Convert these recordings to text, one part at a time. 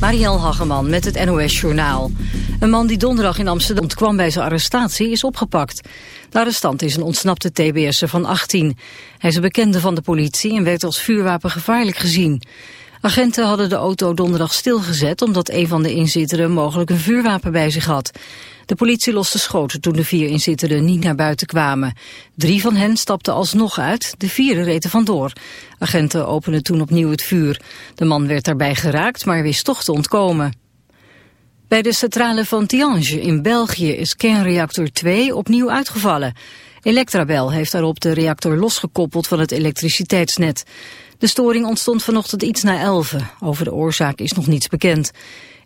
Marielle Hageman met het NOS Journaal. Een man die donderdag in Amsterdam kwam bij zijn arrestatie is opgepakt. De arrestant is een ontsnapte TBS'er van 18. Hij is een bekende van de politie en werd als vuurwapen gevaarlijk gezien. Agenten hadden de auto donderdag stilgezet omdat een van de inzitteren mogelijk een vuurwapen bij zich had. De politie loste schoten toen de vier inzittenden niet naar buiten kwamen. Drie van hen stapten alsnog uit, de vierde reed er vandoor. Agenten openden toen opnieuw het vuur. De man werd daarbij geraakt, maar wist toch te ontkomen. Bij de centrale van Tiange in België is kernreactor 2 opnieuw uitgevallen. Electrabel heeft daarop de reactor losgekoppeld van het elektriciteitsnet. De storing ontstond vanochtend iets na 11. Over de oorzaak is nog niets bekend.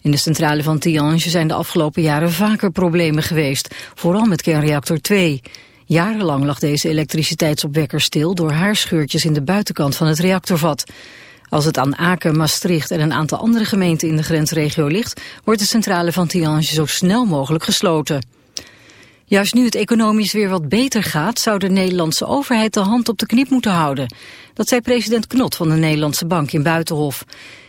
In de centrale van Tiange zijn de afgelopen jaren vaker problemen geweest, vooral met kernreactor 2. Jarenlang lag deze elektriciteitsopwekker stil door haarscheurtjes in de buitenkant van het reactorvat. Als het aan Aken, Maastricht en een aantal andere gemeenten in de grensregio ligt, wordt de centrale van Tiange zo snel mogelijk gesloten. Juist nu het economisch weer wat beter gaat, zou de Nederlandse overheid de hand op de knip moeten houden. Dat zei president Knot van de Nederlandse Bank in Buitenhof.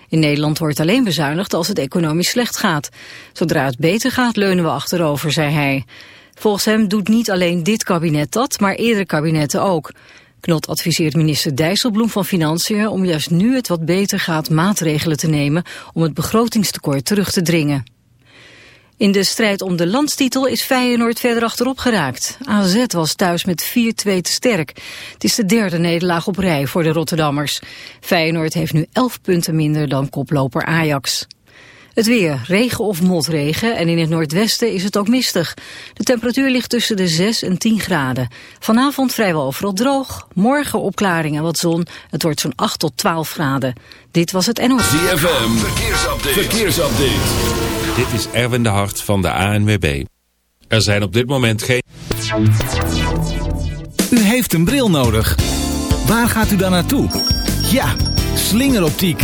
In Nederland wordt alleen bezuinigd als het economisch slecht gaat. Zodra het beter gaat leunen we achterover, zei hij. Volgens hem doet niet alleen dit kabinet dat, maar eerdere kabinetten ook. Knot adviseert minister Dijsselbloem van Financiën om juist nu het wat beter gaat maatregelen te nemen om het begrotingstekort terug te dringen. In de strijd om de landstitel is Feyenoord verder achterop geraakt. AZ was thuis met 4-2 te sterk. Het is de derde nederlaag op rij voor de Rotterdammers. Feyenoord heeft nu 11 punten minder dan koploper Ajax. Het weer, regen of motregen en in het noordwesten is het ook mistig. De temperatuur ligt tussen de 6 en 10 graden. Vanavond vrijwel overal droog, morgen opklaring en wat zon. Het wordt zo'n 8 tot 12 graden. Dit was het NOS. ZFM, verkeersupdate. verkeersupdate. Dit is Erwin de Hart van de ANWB. Er zijn op dit moment geen... U heeft een bril nodig. Waar gaat u dan naartoe? Ja, slingeroptiek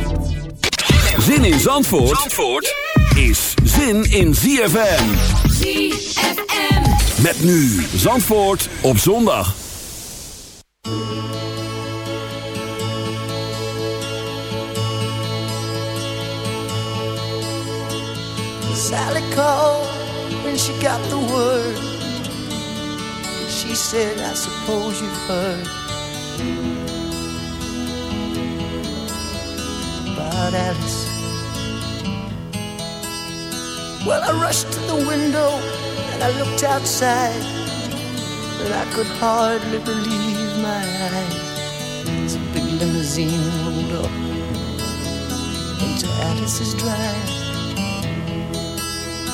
Zin in Zandvoort, Zandvoort is zin in ZFM. ZFM. Met nu Zandvoort op zondag. Sally called when she got the word. She said, I suppose you've heard about Alice. Well, I rushed to the window and I looked outside, but I could hardly believe my eyes. As a big limousine rolled up into Alice's drive.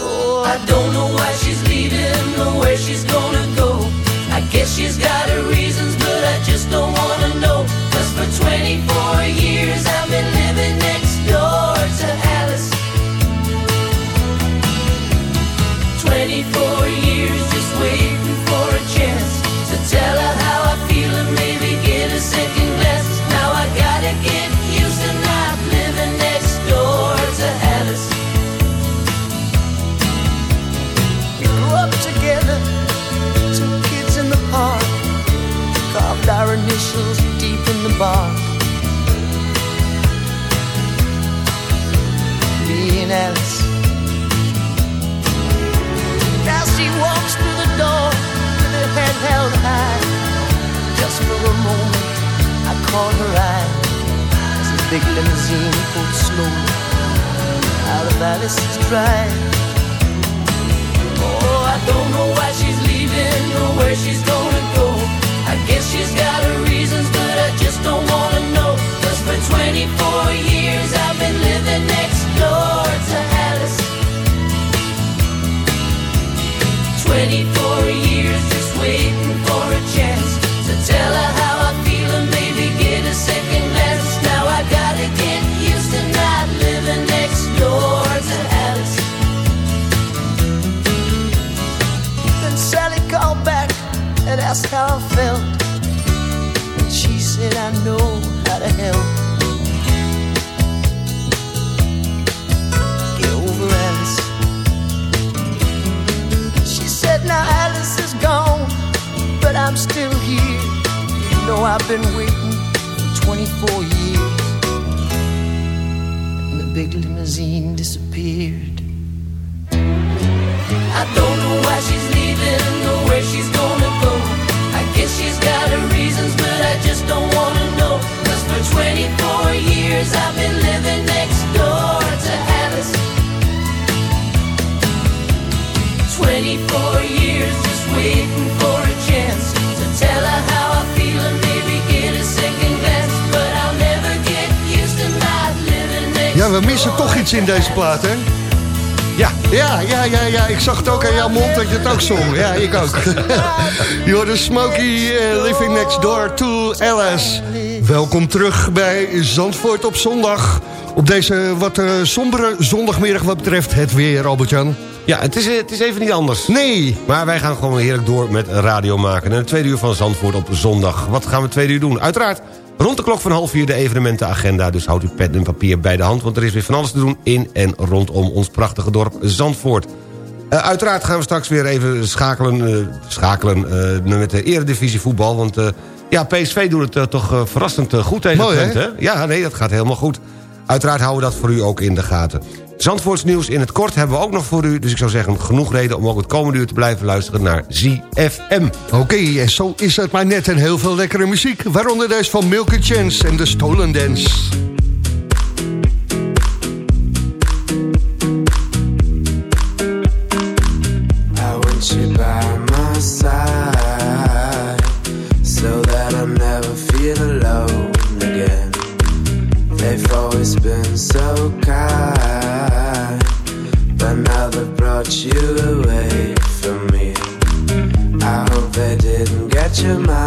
Oh, I don't know why she's leaving or where she's gonna go. I guess she's got her reasons, but I just don't wanna know. Cause for 24 years I've been living next door to 24 years just waiting for a chance to tell her how I feel and maybe get a second glance. Now I gotta get used to not living next door to Alice. Grew up together, two kids in the park, carved our initials deep in the bark. Me and Alice. Held high. Just for a moment, I caught her eye as the big limousine pulled slowly out of Alice's drive. Oh, I don't know why she's leaving or where she's gonna go. I guess she's got her reasons, but I just don't wanna know. Cause for 24 years I've been living next door to Alice. 24 years waiting for a chance to tell her how I feel and maybe get a second glance. Now I gotta get used to not living next door to Alice. Then Sally called back and asked how I felt. And she said, I know how to help. Still here. You know, I've been waiting for 24 years. And the big limousine disappeared. I don't know why she's leaving or where she's gonna go. I guess she's got her reasons, but I just don't wanna know. Cause for 24 years I've been living next we missen toch iets in deze plaat, hè? Ja. Ja, ja, ja, ja. Ik zag het ook aan jouw mond dat je het ook zong. Ja, ik ook. je hoorde Smokey eh, Living Next Door to Alice. Welkom terug bij Zandvoort op zondag. Op deze wat eh, sombere zondagmiddag wat betreft het weer, Albert-Jan. Ja, het is, het is even niet anders. Nee. Maar wij gaan gewoon heerlijk door met radio maken. En het tweede uur van Zandvoort op zondag. Wat gaan we het tweede uur doen? Uiteraard rond de klok van half vier de evenementenagenda. Dus houd uw pen en papier bij de hand. Want er is weer van alles te doen in en rondom ons prachtige dorp Zandvoort. Uh, uiteraard gaan we straks weer even schakelen, uh, schakelen uh, met de eredivisie voetbal. Want ja, PSV doet het toch verrassend goed tegen Mooi, Twente. hè? Ja, nee, dat gaat helemaal goed. Uiteraard houden we dat voor u ook in de gaten. Zandvoorts nieuws in het kort hebben we ook nog voor u. Dus ik zou zeggen, genoeg reden om ook het komende uur te blijven luisteren naar ZFM. Oké, en zo is het maar net en heel veel lekkere muziek. Waaronder deze van Milky Chance en de Stolen Dance. 멈추마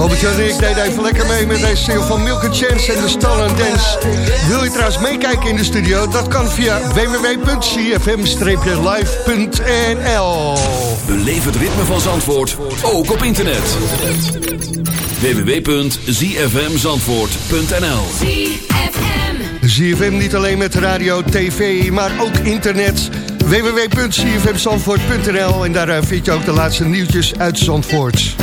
Robert Jan ik deed even lekker mee met deze single van Milk Chance en de Stolen Dance. Wil je trouwens meekijken in de studio? Dat kan via www.cfm-live.nl Beleef het ritme van Zandvoort, ook op internet. www.zfmzandvoort.nl ZFM niet alleen met radio, tv, maar ook internet www.cfmzandvoort.nl en daar eh, vind je ook de laatste nieuwtjes uit Zandvoort.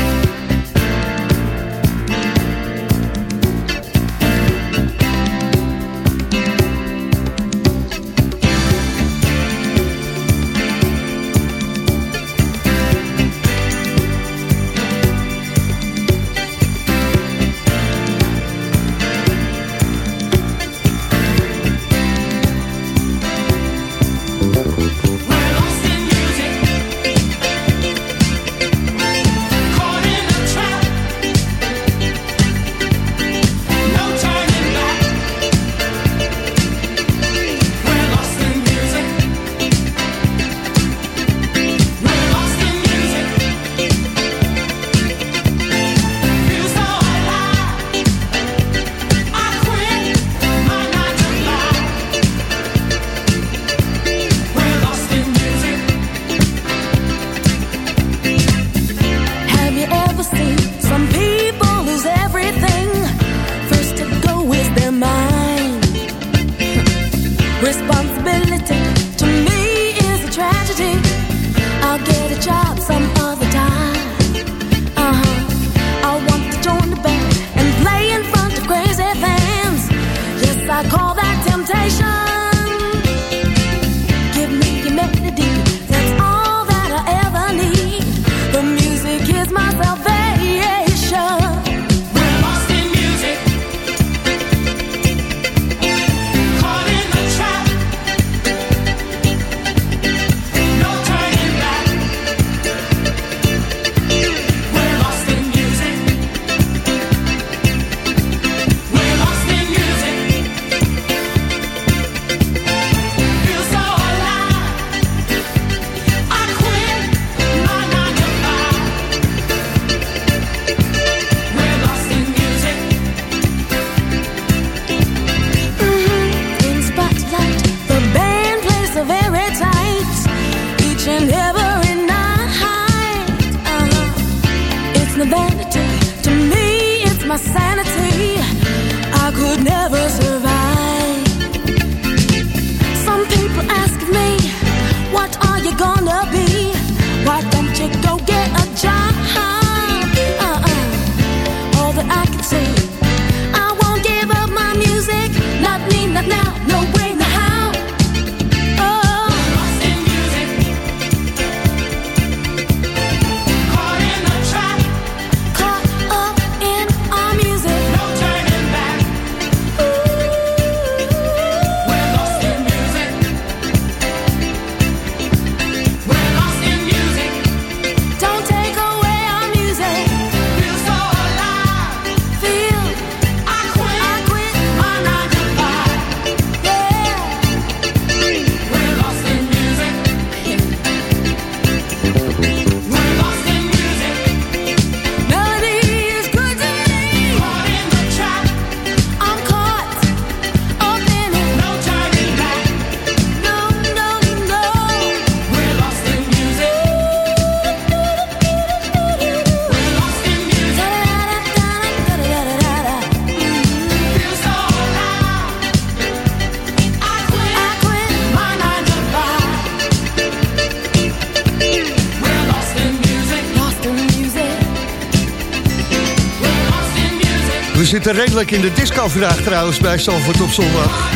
Redelijk in de disco vandaag trouwens bij Zandvoort op zondag.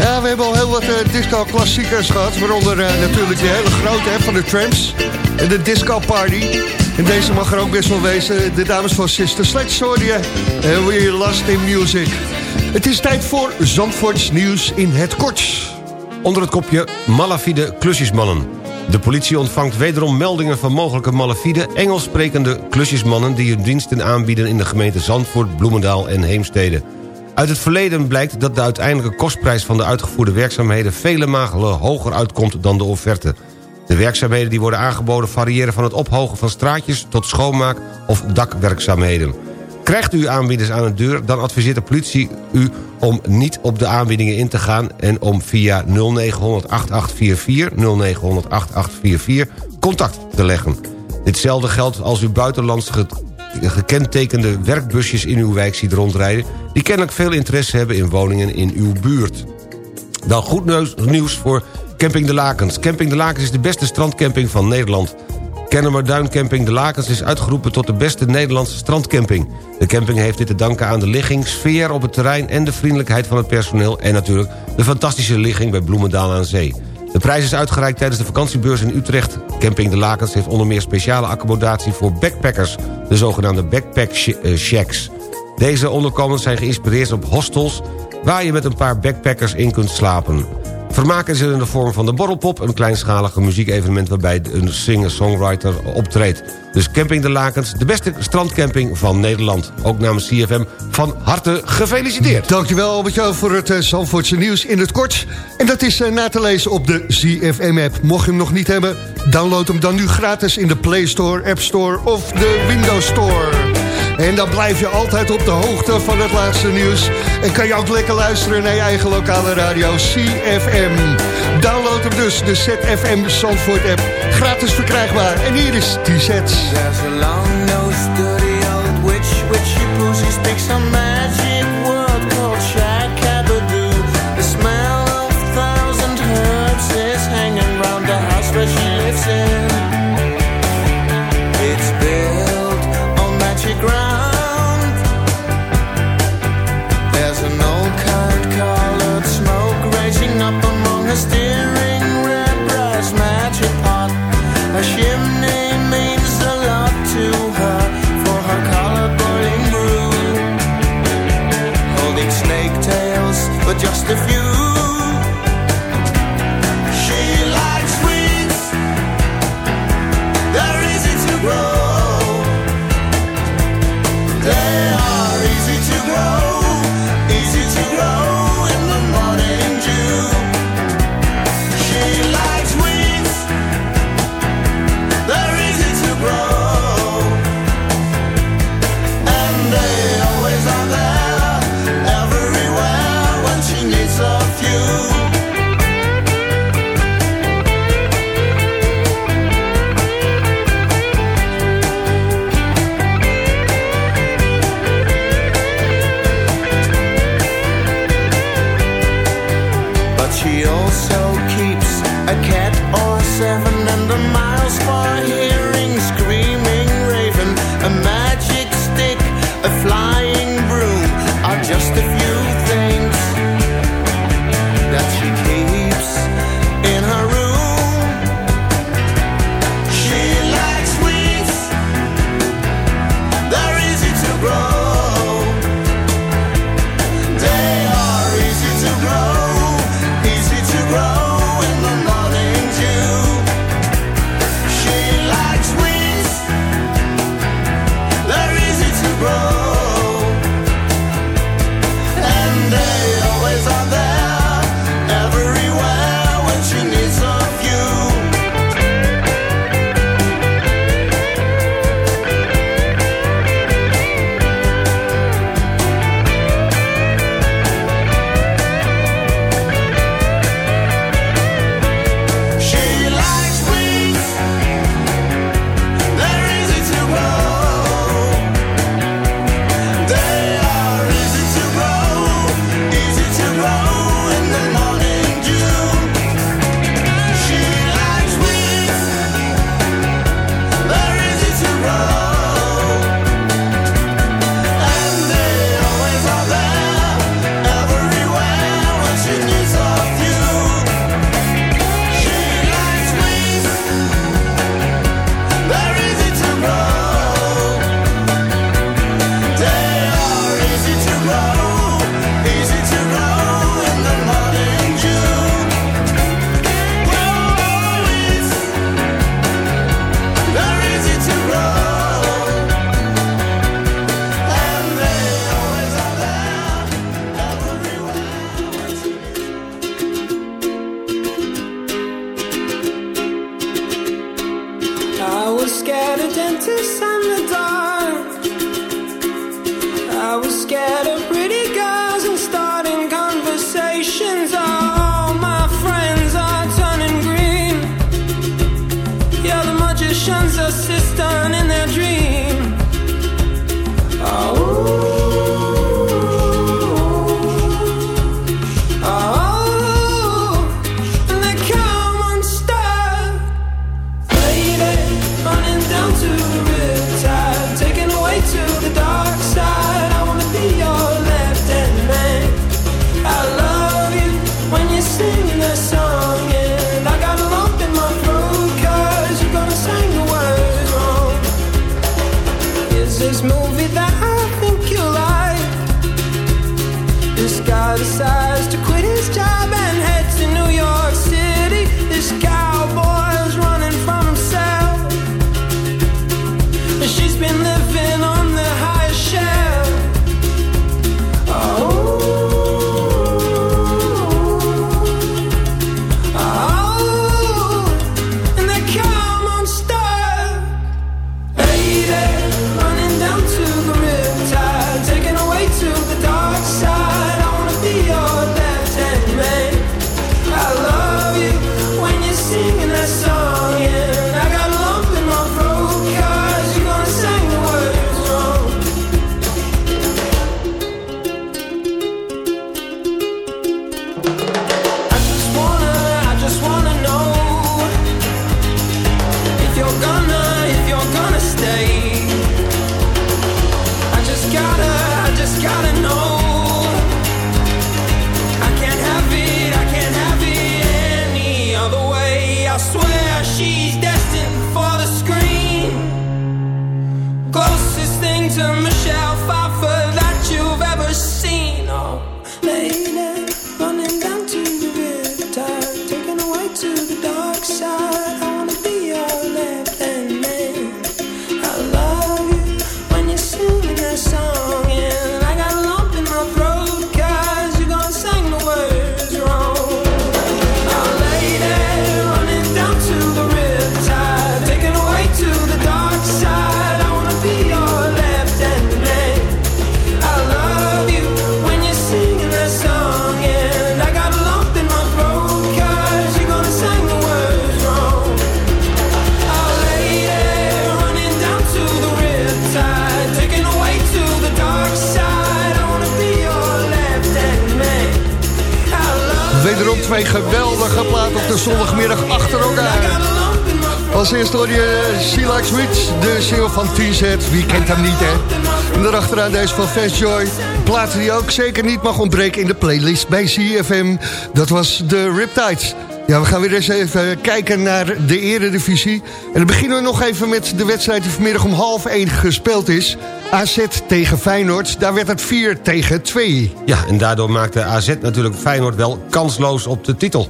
Ja, we hebben al heel wat uh, disco-klassiekers gehad. Waaronder uh, natuurlijk de hele grote van de Tramps. En de Disco Party. En deze mag er ook best wel wezen. De dames van Sister Sledge je. En we last in music. Het is tijd voor Zandvoorts nieuws in het kort. Onder het kopje malafide klusjesmannen. De politie ontvangt wederom meldingen van mogelijke malafide... Engels sprekende klusjesmannen die hun diensten aanbieden... in de gemeente Zandvoort, Bloemendaal en Heemstede. Uit het verleden blijkt dat de uiteindelijke kostprijs van de uitgevoerde werkzaamheden... vele malen hoger uitkomt dan de offerte. De werkzaamheden die worden aangeboden variëren van het ophogen van straatjes... tot schoonmaak of dakwerkzaamheden. Krijgt u aanbieders aan de deur, dan adviseert de politie u om niet op de aanbiedingen in te gaan... en om via 0900 8844, 0900 8844 contact te leggen. Ditzelfde geldt als u buitenlands gekentekende werkbusjes in uw wijk ziet rondrijden... die kennelijk veel interesse hebben in woningen in uw buurt. Dan goed nieuws voor Camping de Lakens. Camping de Lakens is de beste strandcamping van Nederland... Kennemer Duincamping De Lakens is uitgeroepen tot de beste Nederlandse strandcamping. De camping heeft dit te danken aan de ligging, sfeer op het terrein... en de vriendelijkheid van het personeel en natuurlijk de fantastische ligging bij Bloemendaal aan Zee. De prijs is uitgereikt tijdens de vakantiebeurs in Utrecht. Camping De Lakens heeft onder meer speciale accommodatie voor backpackers... de zogenaamde backpack eh, shacks. Deze onderkomens zijn geïnspireerd op hostels... waar je met een paar backpackers in kunt slapen. Vermaak is in de vorm van de Borrelpop... een kleinschalige muziekevenement waarbij een singer-songwriter optreedt. Dus Camping de Lakens, de beste strandcamping van Nederland. Ook namens CFM van harte gefeliciteerd. Dankjewel Albertje voor het uh, Zandvoortse nieuws in het kort. En dat is uh, na te lezen op de CFM-app. Mocht je hem nog niet hebben, download hem dan nu gratis in de Play Store, App Store of de Windows Store. En dan blijf je altijd op de hoogte van het laatste nieuws. En kan je ook lekker luisteren naar je eigen lokale radio CFM. Download hem dus, de ZFM Zandvoort app. Gratis verkrijgbaar. En hier is t sets There's a long van Fast Joy. Een plaat die ook zeker niet mag ontbreken in de playlist bij CFM. Dat was de Riptides. Ja, we gaan weer eens even kijken naar de eredivisie. En dan beginnen we nog even met de wedstrijd die vanmiddag om half 1 gespeeld is. AZ tegen Feyenoord, daar werd het 4 tegen 2. Ja, en daardoor maakte AZ natuurlijk Feyenoord wel kansloos op de titel.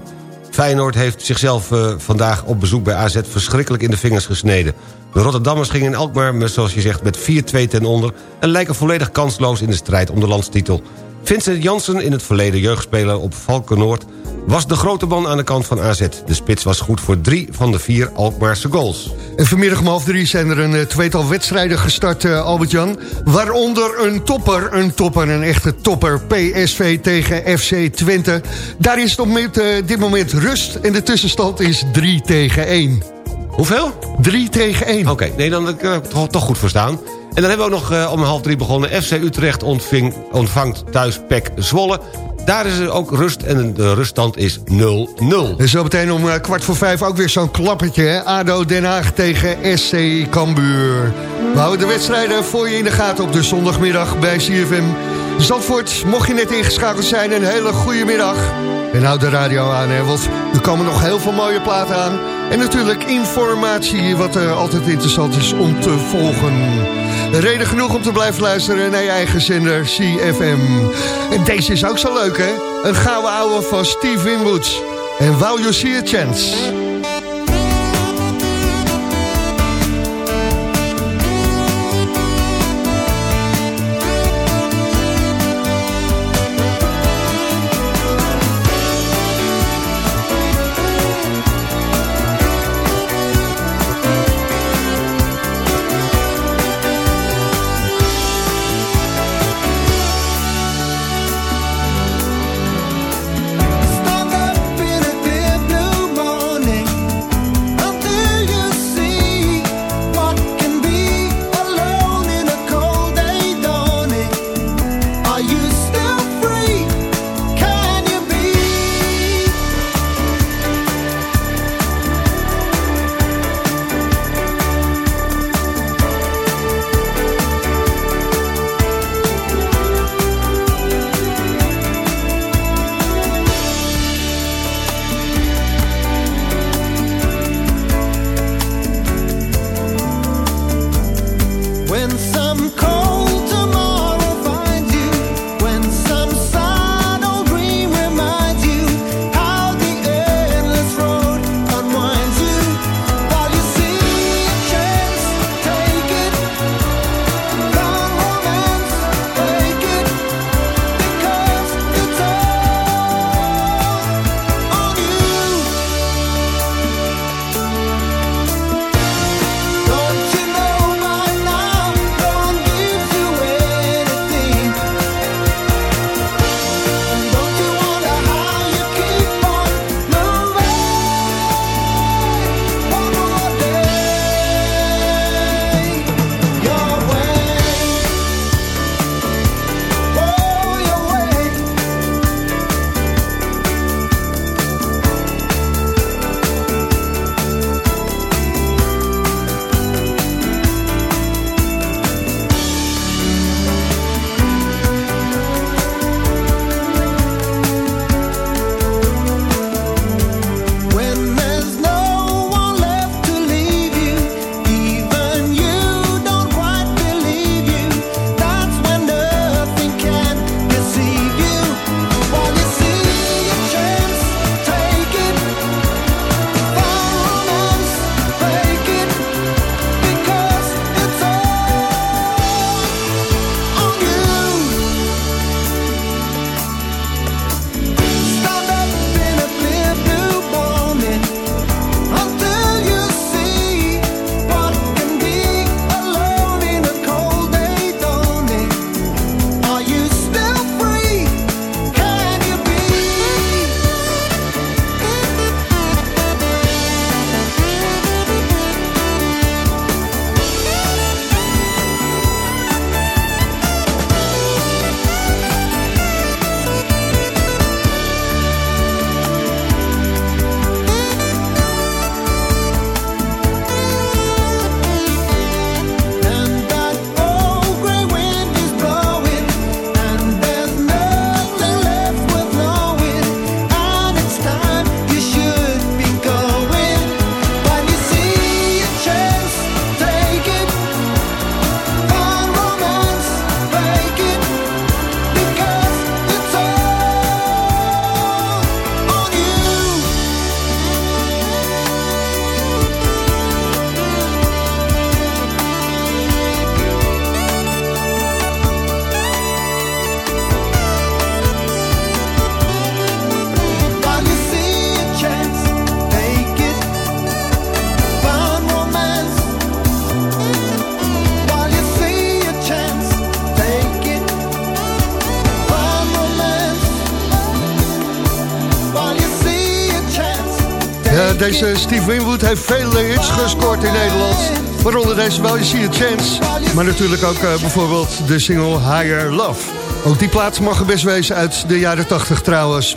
Feyenoord heeft zichzelf eh, vandaag op bezoek bij AZ verschrikkelijk in de vingers gesneden. De Rotterdammers gingen in Alkmaar, zoals je zegt, met 4-2 ten onder... en lijken volledig kansloos in de strijd om de landstitel. Vincent Jansen, in het verleden jeugdspeler op Valkenoord... was de grote man aan de kant van AZ. De spits was goed voor drie van de vier Alkmaarse goals. En vanmiddag om half drie zijn er een eh, tweetal wedstrijden gestart, eh, Albert-Jan. Waaronder een topper, een topper, een echte topper. PSV tegen FC Twente. Daar is op eh, dit moment rust en de tussenstand is 3 tegen 1. Hoeveel? 3 tegen 1. Oké, nee, dan kan ik toch, toch goed verstaan. En dan hebben we ook nog eh, om half drie begonnen. FC Utrecht ontving, ontvangt thuis PEC Zwolle. Daar is er ook rust en de ruststand is 0-0. En zo meteen om eh, kwart voor vijf ook weer zo'n klappertje. Hè? ADO Den Haag tegen SC Cambuur. We houden de wedstrijden voor je in de gaten op de zondagmiddag bij CFM. Zandvoort, mocht je net ingeschakeld zijn, een hele goede middag. En houd de radio aan, hè, want er komen nog heel veel mooie platen aan. En natuurlijk informatie, wat uh, altijd interessant is om te volgen. Reden genoeg om te blijven luisteren naar je eigen zender CFM. En deze is ook zo leuk, hè? Een gouden ouwe van Steve Winwoods. En Wow You See A Chance. Deze Steve Winwood heeft vele hits gescoord in Nederland. Waaronder deze wel, je ziet het chance. Maar natuurlijk ook uh, bijvoorbeeld de single Higher Love. Ook die plaats mag er best wezen uit de jaren 80 trouwens.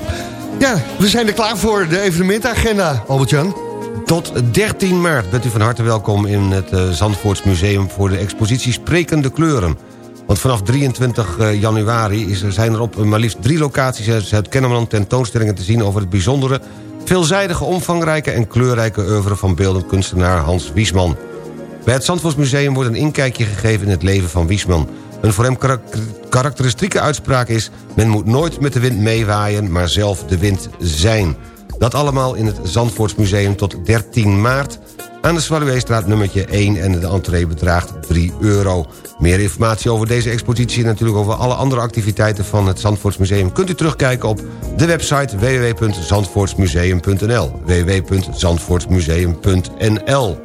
Ja, we zijn er klaar voor, de evenementagenda, Albert-Jan. Tot 13 maart bent u van harte welkom in het uh, Zandvoortsmuseum... voor de expositie Sprekende Kleuren. Want vanaf 23 uh, januari is zijn er op maar liefst drie locaties... uit Zuid-Kennemerland tentoonstellingen te zien over het bijzondere... veelzijdige, omvangrijke en kleurrijke oeuvre van beeldend kunstenaar Hans Wiesman. Bij het Zandvoortsmuseum wordt een inkijkje gegeven in het leven van Wiesman... Een voor hem karakteristieke uitspraak is... men moet nooit met de wind meewaaien, maar zelf de wind zijn. Dat allemaal in het Zandvoortsmuseum tot 13 maart... aan de Zwaluweestraat nummertje 1 en de entree bedraagt 3 euro. Meer informatie over deze expositie en natuurlijk over alle andere activiteiten van het Zandvoortsmuseum... kunt u terugkijken op de website www.zandvoortsmuseum.nl www.zandvoortsmuseum.nl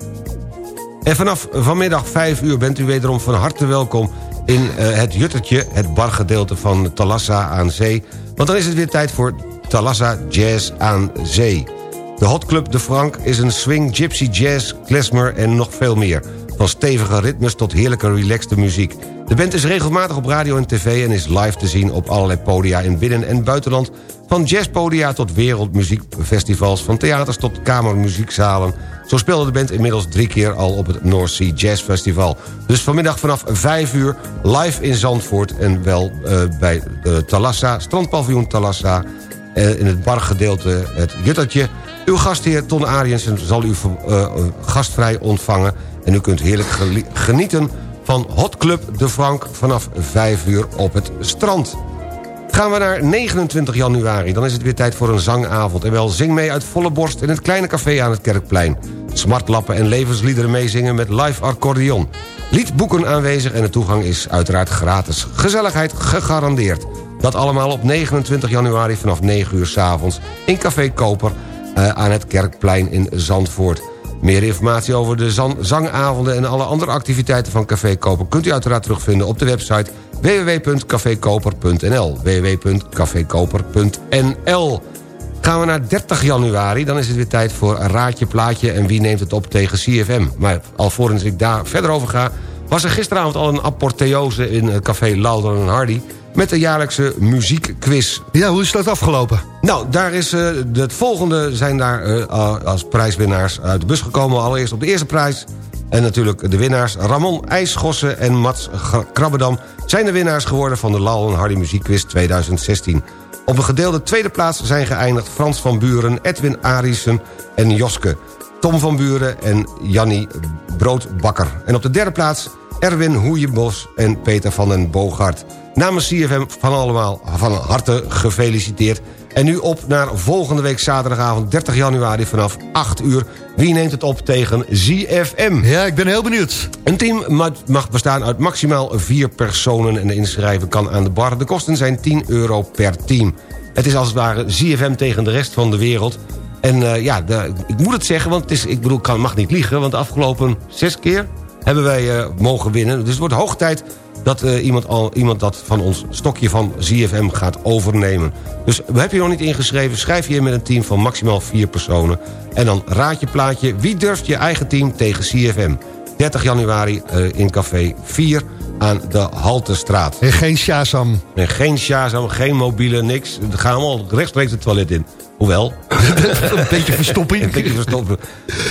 En vanaf vanmiddag 5 uur bent u wederom van harte welkom in uh, het Juttertje, het bargedeelte van Talassa aan Zee. Want dan is het weer tijd voor Talassa Jazz aan Zee. De Hot Club de Frank is een swing, gypsy, jazz, klezmer en nog veel meer. Van stevige ritmes tot heerlijke relaxte muziek. De band is regelmatig op radio en tv en is live te zien op allerlei podia in binnen- en buitenland. Van jazzpodia tot wereldmuziekfestivals, van theaters tot kamermuziekzalen zo speelde de band inmiddels drie keer al op het North Sea Jazz Festival. Dus vanmiddag vanaf 5 uur live in Zandvoort... en wel uh, bij de Talassa, strandpaviljoen Talassa... Uh, in het bargedeelte het Juttertje. Uw gastheer Ton Ariensen zal u uh, gastvrij ontvangen... en u kunt heerlijk genieten van Hot Club de Frank... vanaf 5 uur op het strand. Gaan we naar 29 januari, dan is het weer tijd voor een zangavond. En wel zing mee uit volle borst in het kleine café aan het Kerkplein. Smartlappen en levensliederen meezingen met live accordeon. Liedboeken aanwezig en de toegang is uiteraard gratis. Gezelligheid gegarandeerd. Dat allemaal op 29 januari vanaf 9 uur s avonds in Café Koper uh, aan het Kerkplein in Zandvoort. Meer informatie over de zangavonden en alle andere activiteiten van Café Koper... kunt u uiteraard terugvinden op de website www.cafekoper.nl www.cafekoper.nl Gaan we naar 30 januari, dan is het weer tijd voor Raadje Plaatje... en wie neemt het op tegen CFM. Maar alvorens ik daar verder over ga... was er gisteravond al een apotheose in Café Lauder en Hardy... met de jaarlijkse muziekquiz. Ja, hoe is dat afgelopen? Nou, daar is, uh, het volgende zijn daar uh, als prijswinnaars uit de bus gekomen. Allereerst op de eerste prijs en natuurlijk de winnaars Ramon IJsgossen en Mats Krabbedam... zijn de winnaars geworden van de Lal Hardy Muziekquiz 2016. Op een gedeelde tweede plaats zijn geëindigd Frans van Buren... Edwin Arissen en Joske, Tom van Buren en Jannie Broodbakker. En op de derde plaats Erwin Hoeienbos en Peter van den Boogaard. Namens CFM van allemaal van harte gefeliciteerd... En nu op naar volgende week zaterdagavond 30 januari vanaf 8 uur. Wie neemt het op tegen ZFM? Ja, ik ben heel benieuwd. Een team mag bestaan uit maximaal vier personen... en de inschrijven kan aan de bar. De kosten zijn 10 euro per team. Het is als het ware ZFM tegen de rest van de wereld. En uh, ja, de, ik moet het zeggen, want het is, ik bedoel, ik mag niet liegen... want de afgelopen zes keer hebben wij uh, mogen winnen. Dus het wordt hoog tijd dat uh, iemand, al, iemand dat van ons stokje van ZFM gaat overnemen. Dus heb je nog niet ingeschreven, schrijf je in met een team van maximaal vier personen. En dan raad je plaatje, wie durft je eigen team tegen CFM? 30 januari uh, in café 4 aan de Haltestraat. En geen Shazam. En geen Shazam, geen mobiele, niks. We gaan allemaal rechtstreeks het toilet in. Hoewel. een beetje verstopping. een beetje verstoppen.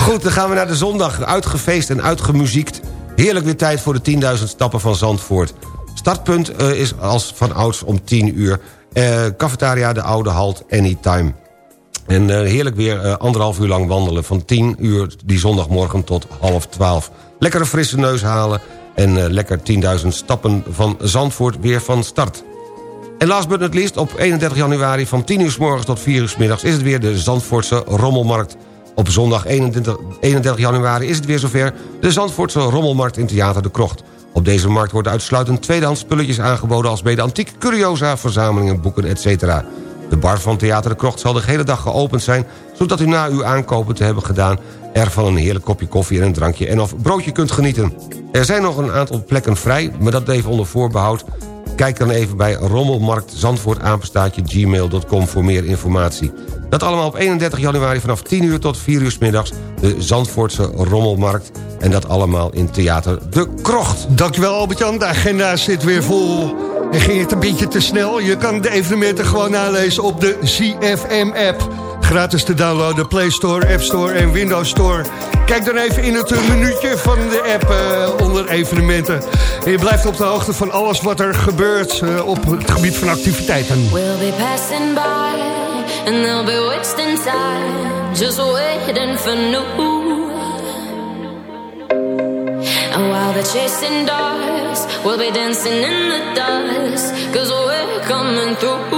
Goed, dan gaan we naar de zondag. Uitgefeest en uitgemuziekt. Heerlijk weer tijd voor de 10.000 stappen van Zandvoort. Startpunt uh, is als van ouds om 10 uur. Uh, cafetaria De Oude Halt Anytime. En uh, heerlijk weer anderhalf uur lang wandelen. Van 10 uur die zondagmorgen tot half 12. Lekkere frisse neus halen. En lekker 10.000 stappen van Zandvoort weer van start. En last but not least, op 31 januari van 10 uur s morgens tot 4 uur s middags... is het weer de Zandvoortse Rommelmarkt. Op zondag 21, 31 januari is het weer zover... de Zandvoortse Rommelmarkt in Theater de Krocht. Op deze markt wordt uitsluitend tweedehands spulletjes aangeboden... als mede antieke curiosa, verzamelingen, boeken, etc. De bar van Theater de Krocht zal de hele dag geopend zijn... zodat u na uw aankopen te hebben gedaan... er van een heerlijk kopje koffie en een drankje en of broodje kunt genieten. Er zijn nog een aantal plekken vrij, maar dat even onder voorbehoud... Kijk dan even bij rommelmarktzandvoortapenstaatje.gmail.com voor meer informatie. Dat allemaal op 31 januari vanaf 10 uur tot 4 uur middags... de Zandvoortse Rommelmarkt. En dat allemaal in Theater De Krocht. Dankjewel Albert-Jan, de agenda zit weer vol. En ging het een beetje te snel? Je kan de evenementen gewoon nalezen op de ZFM-app. Gratis te downloaden, Play Store, App Store en Windows Store. Kijk dan even in het eh, minuutje van de app uh, onder evenementen. En je blijft op de hoogte van alles wat er gebeurt uh, op het gebied van activiteiten. We'll be passing by and they'll be wasting time just waiting for new. And while they're chasing dogs, we'll be dancing in the dust cause we're coming through.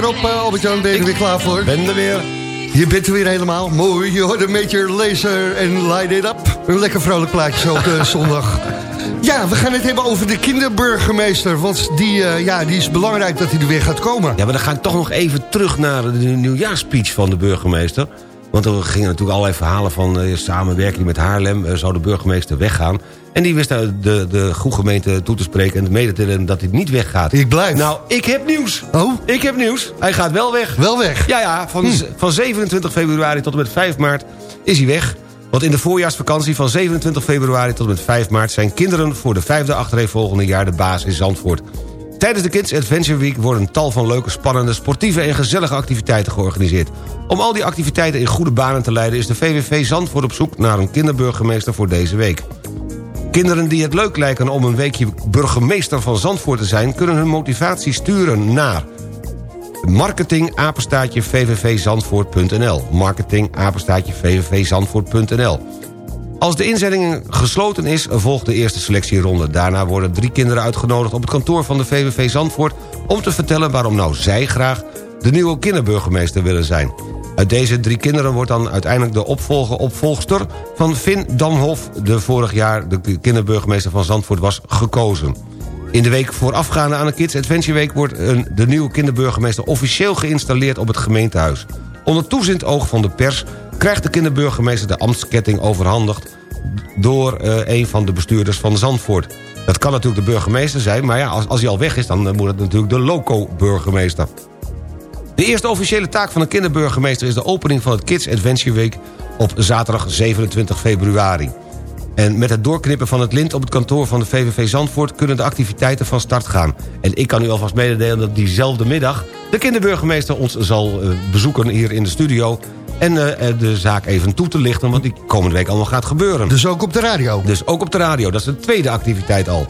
weer op, uh, Albert-Jan. Ben je er weer klaar voor? ben er weer. Je bent er weer helemaal. Mooi, je hoort een Major Laser en Light It Up. Een lekker vrolijk plaatje op de zondag. Ja, we gaan het hebben over de kinderburgemeester. Want die, uh, ja, die is belangrijk dat hij er weer gaat komen. Ja, maar dan ga ik toch nog even terug naar de nieuwjaarspeech van de burgemeester. Want er gingen natuurlijk allerlei verhalen van uh, samenwerking met Haarlem. Uh, zou de burgemeester weggaan. En die wist de, de, de goede gemeente toe te spreken... en mede te delen dat hij niet weggaat. Ik blijf. Nou, ik heb nieuws. Oh? Ik heb nieuws. Hij gaat wel weg. Wel weg? Ja, ja. Van, hm. van 27 februari tot en met 5 maart is hij weg. Want in de voorjaarsvakantie van 27 februari tot en met 5 maart... zijn kinderen voor de vijfde achtereenvolgende jaar de baas in Zandvoort. Tijdens de Kids Adventure Week worden een tal van leuke, spannende, sportieve en gezellige activiteiten georganiseerd. Om al die activiteiten in goede banen te leiden is de VVV Zandvoort op zoek naar een kinderburgemeester voor deze week. Kinderen die het leuk lijken om een weekje burgemeester van Zandvoort te zijn... kunnen hun motivatie sturen naar marketing apenstaatje als de inzending gesloten is, volgt de eerste selectieronde. Daarna worden drie kinderen uitgenodigd op het kantoor van de VVV Zandvoort... om te vertellen waarom nou zij graag de nieuwe kinderburgemeester willen zijn. Uit deze drie kinderen wordt dan uiteindelijk de opvolger opvolgster... van Vin Damhof, de vorig jaar de kinderburgemeester van Zandvoort was gekozen. In de week voorafgaande aan de Kids Adventure Week... wordt een, de nieuwe kinderburgemeester officieel geïnstalleerd op het gemeentehuis. Onder toezicht oog van de pers krijgt de kinderburgemeester de ambtsketting overhandigd... door uh, een van de bestuurders van Zandvoort. Dat kan natuurlijk de burgemeester zijn, maar ja, als, als hij al weg is... dan moet het natuurlijk de loco-burgemeester. De eerste officiële taak van de kinderburgemeester... is de opening van het Kids Adventure Week op zaterdag 27 februari. En met het doorknippen van het lint op het kantoor van de VVV Zandvoort... kunnen de activiteiten van start gaan. En ik kan u alvast mededelen dat diezelfde middag... de kinderburgemeester ons zal uh, bezoeken hier in de studio... en uh, de zaak even toe te lichten, want die komende week allemaal gaat gebeuren. Dus ook op de radio? Dus ook op de radio, dat is de tweede activiteit al.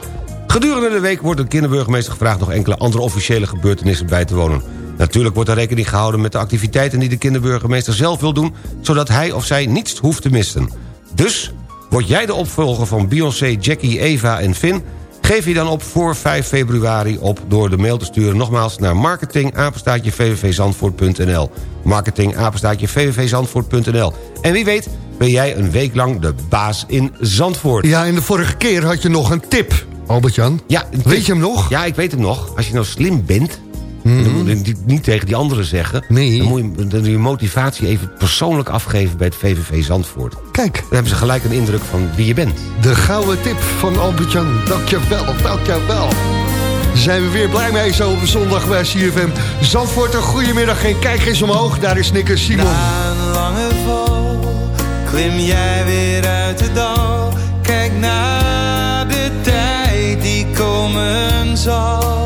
Gedurende de week wordt de kinderburgemeester gevraagd... nog enkele andere officiële gebeurtenissen bij te wonen. Natuurlijk wordt er rekening gehouden met de activiteiten... die de kinderburgemeester zelf wil doen... zodat hij of zij niets hoeft te missen. Dus Word jij de opvolger van Beyoncé, Jackie, Eva en Finn? Geef je dan op voor 5 februari op door de mail te sturen... nogmaals naar marketingapenstaatje vvvzandvoort.nl. Marketingapenstaatje vvvzandvoort.nl. En wie weet ben jij een week lang de baas in Zandvoort. Ja, en de vorige keer had je nog een tip, Albert-Jan. Ja, weet je hem nog? Ja, ik weet hem nog. Als je nou slim bent... Mhm. Dan moet je niet tegen die anderen zeggen. Nee. Dan moet je dan je motivatie even persoonlijk afgeven bij het VVV Zandvoort. Kijk. Dan hebben ze gelijk een indruk van wie je bent. De gouden tip van Albert-Jan. Dankjewel, dankjewel. Zijn we weer blij mee zo op een zondag bij CFM. Zandvoort, een goedemiddag en kijk eens omhoog. Daar is Nikke Simon. Na een lange val klim jij weer uit de dal. Kijk naar de tijd die komen zal.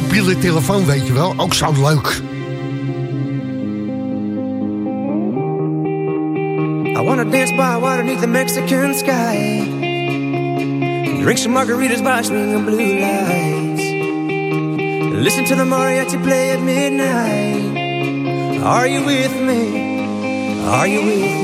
Mobiele telefoon, weet je wel. Ook zo leuk. I wanna dance by water beneath the Mexican sky. Drink some margaritas by swinging blue lights. Listen to the mariachi play at midnight. Are you with me? Are you with me?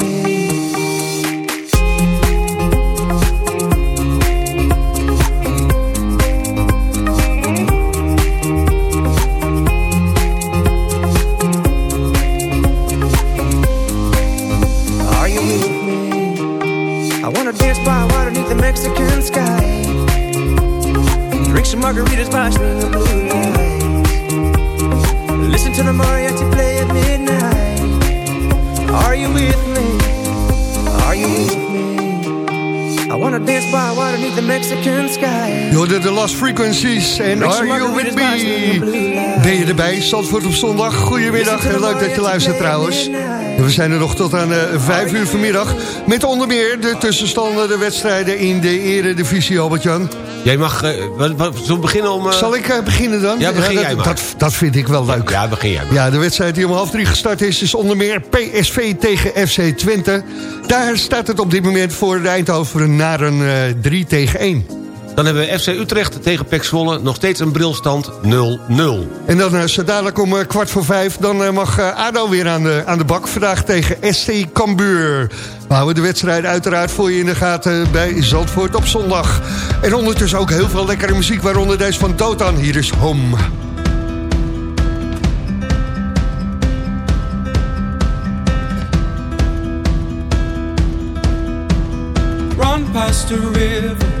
Lost Frequencies en Are You With Me? Ben je erbij? Zandvoort op zondag. Goedemiddag en leuk dat je luistert trouwens. En we zijn er nog tot aan uh, vijf uur vanmiddag. Met onder meer de tussenstanden, de wedstrijden in de eredivisie, Albert-Jan. Jij mag... eh, wat, wat, zullen we beginnen om... eh, Zal ik eh, beginnen dan? Ja, begin dat, jij maar. Dat, dat vind ik wel leuk. Ja, begin jij maar. Ja, de wedstrijd die om half drie gestart is, is onder meer PSV tegen FC Twente. Daar staat het op dit moment voor de Eindhoven naar een eh 3 tegen 1. Dan hebben we FC Utrecht tegen Pek Zwolle. Nog steeds een brilstand 0-0. En dan uh, zo dadelijk om eh, kwart voor vijf... dan eh, mag eh, ADO weer aan de, aan de bak. Vandaag tegen SC Cambuur. We houden de wedstrijd uiteraard voor je in de gaten... bij Zandvoort op zondag. En ondertussen ook heel veel lekkere muziek... waaronder deze van Dotan. Hier is Home. Run past the rivers,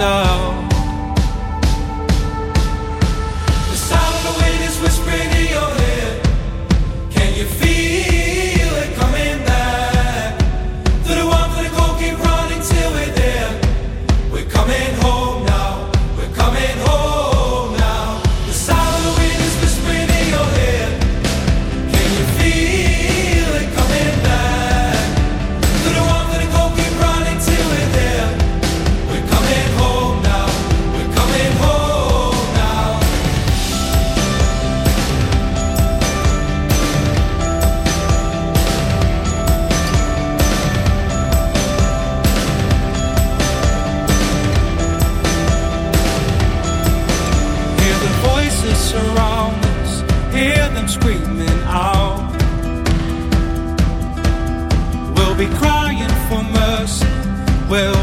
The sound of the wind is whispering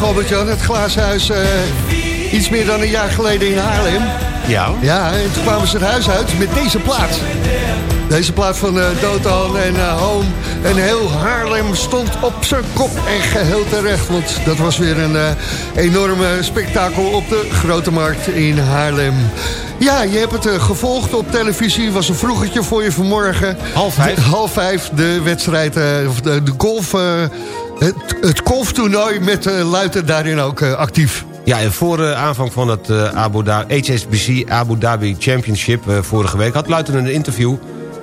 nog, Albert-Jan, het glazen huis... eh, iets meer dan een jaar geleden in Haarlem. Ja. Ja, en toen kwamen ze het huis uit met deze plaat. Deze plaat van Dotan en eh, Home. En heel Haarlem stond op zijn kop en geheel terecht. Want dat was weer een enorme spektakel op de Grote Markt in Haarlem. Ja, je hebt het gevolgd op televisie. Was een vroegertje voor je vanmorgen. Half vijf. De- half vijf, de wedstrijd, of de, de golf... eh, het, het golftoernooi met uh, Luiten daarin ook eh, actief. Ja, en voor de aanvang van het eh, Abu Dhabi, HSBC Abu Dhabi Championship eh, vorige week... had Luiten een interview.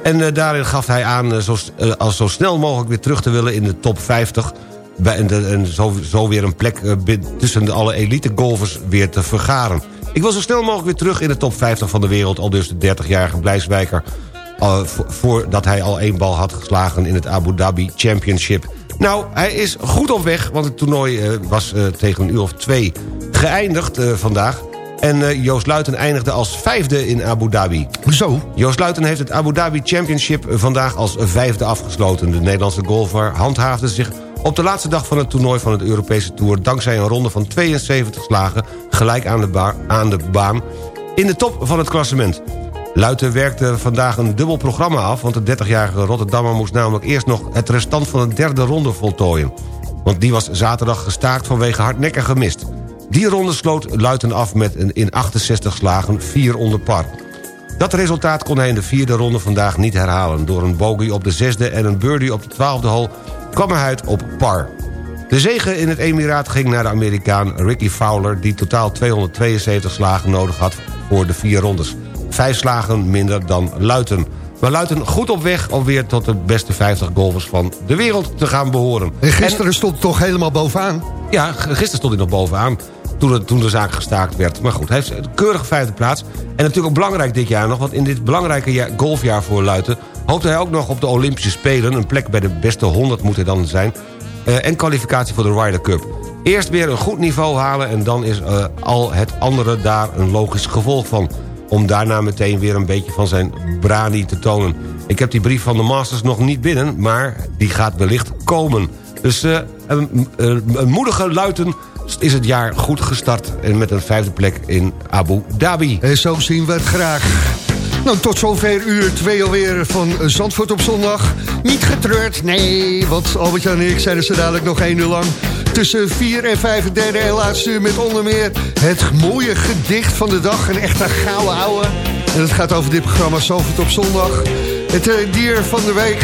En eh, daarin gaf hij aan eh, eh, als zo snel mogelijk weer terug te willen in de top 50... Bij, en, zo, weer een plek eh, tussen de alle elite golfers weer te vergaren. Ik wil zo snel mogelijk weer terug in de top 50 van de wereld... al dus de 30-jarige Blijswijker... eh, vo- voordat hij al één bal had geslagen in het Abu Dhabi Championship. Nou, hij is goed op weg, want het toernooi eh, was eh, tegen een uur of twee geëindigd eh, vandaag. En Joost Luiten eindigde als vijfde in Abu Dhabi. Zo? Joost Luiten heeft het Abu Dhabi Championship vandaag als vijfde afgesloten. De Nederlandse golfer handhaafde zich op de laatste dag van het toernooi van het Europese Tour... dankzij een ronde van 72 slagen gelijk aan de, aan de baan... in de top van het klassement. Luiten werkte vandaag een dubbel programma af... want de 30-jarige Rotterdammer moest namelijk eerst nog... het restant van de derde ronde voltooien. Want die was zaterdag gestaakt vanwege hardnekkige mist. Die ronde sloot Luiten af met een in 68 slagen 4 onder par. Dat resultaat kon hij in de vierde ronde vandaag niet herhalen. Door een bogey op de zesde en een birdie op de twaalfde hole kwam hij uit op par. De zege in het Emiraat ging naar de Amerikaan Ricky Fowler... die totaal 272 slagen nodig had voor de vier rondes. Vijf slagen minder dan Luiten. Maar Luiten goed op weg om weer tot de beste 50 golfers van de wereld te gaan behoren. En gisteren stond het toch helemaal bovenaan? Ja, gisteren stond hij nog bovenaan. Toen, de zaak gestaakt werd. Maar goed, hij heeft een keurige vijfde plaats. En natuurlijk ook belangrijk dit jaar nog... want in dit belangrijke jaar, golfjaar voor Luiten... hoopt hij ook nog op de Olympische Spelen. Een plek bij de beste 100 moet hij dan zijn. eh, en kwalificatie voor de Ryder Cup. Eerst weer een goed niveau halen... en dan is eh, al het andere daar een logisch gevolg van. Om daarna meteen weer een beetje van zijn brani te tonen. Ik heb die brief van de Masters nog niet binnen... maar die gaat wellicht komen. Dus eh, een, moedige luiten is het jaar goed gestart... en met een vijfde plek in Abu Dhabi. En zo zien we het graag. Nou, tot zover uur 2 alweer van Zandvoort op zondag. Niet getreurd, nee, want Albert-Jan en ik zijn er dadelijk nog één uur lang. Tussen 4 en 5 het derde en laatste uur met onder meer het mooie gedicht van de dag. Een echte gouden ouwe. En het gaat over dit programma Zandvoort op zondag. Het eh, dier van de week.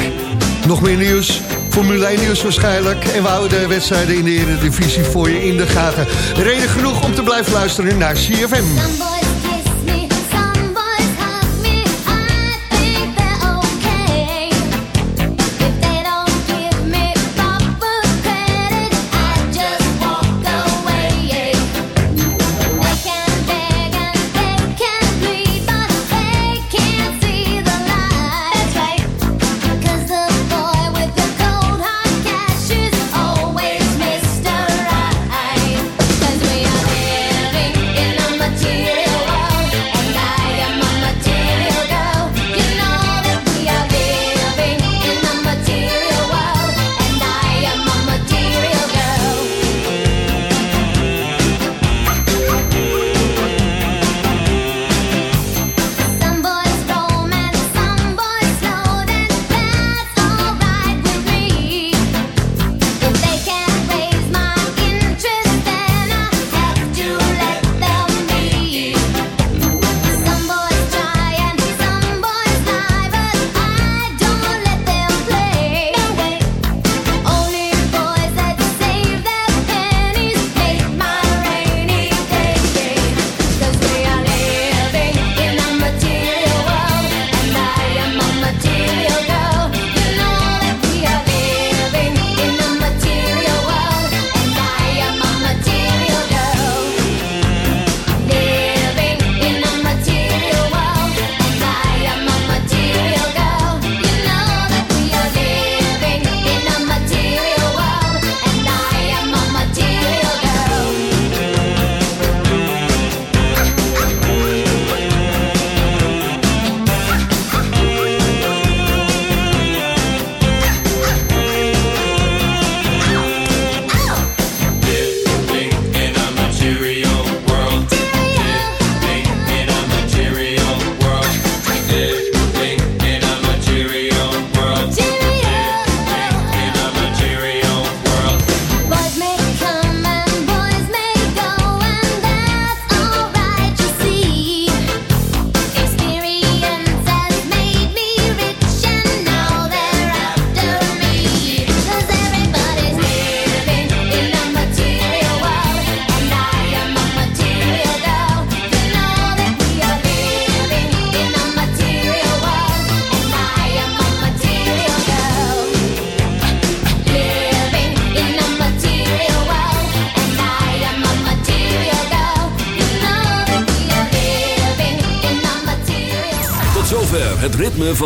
Nog meer nieuws. Formule 1 nieuws waarschijnlijk. En we houden de wedstrijden in de Eredivisie voor je in de gaten. Reden genoeg om te blijven luisteren naar CFM.